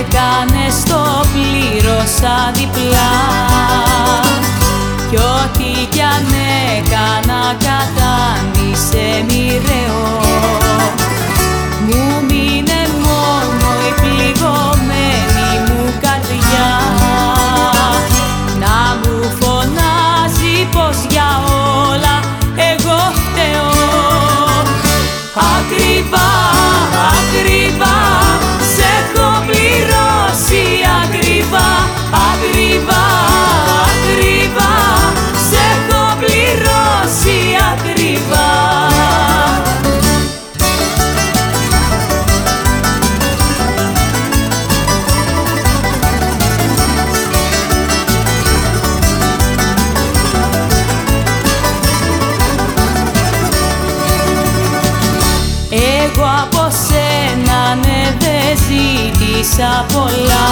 έκανες το πλήρωσα διπλά. ζήσα πολλά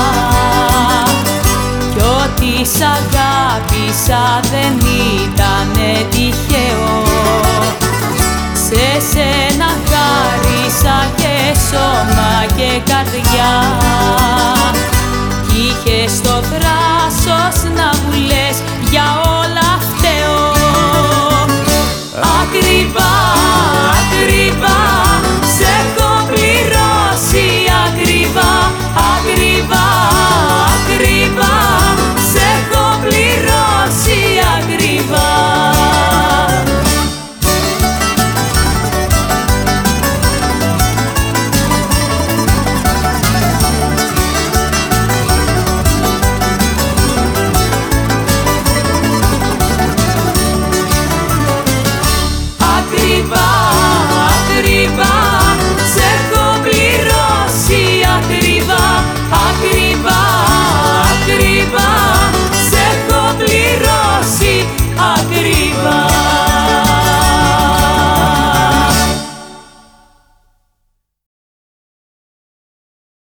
κι ό,τι σ' αγάπησα δεν ήταν τυχαίο. Σε σένα χάρισα και σώμα και καρδιά. Κι είχες το θράσος να μου για όλα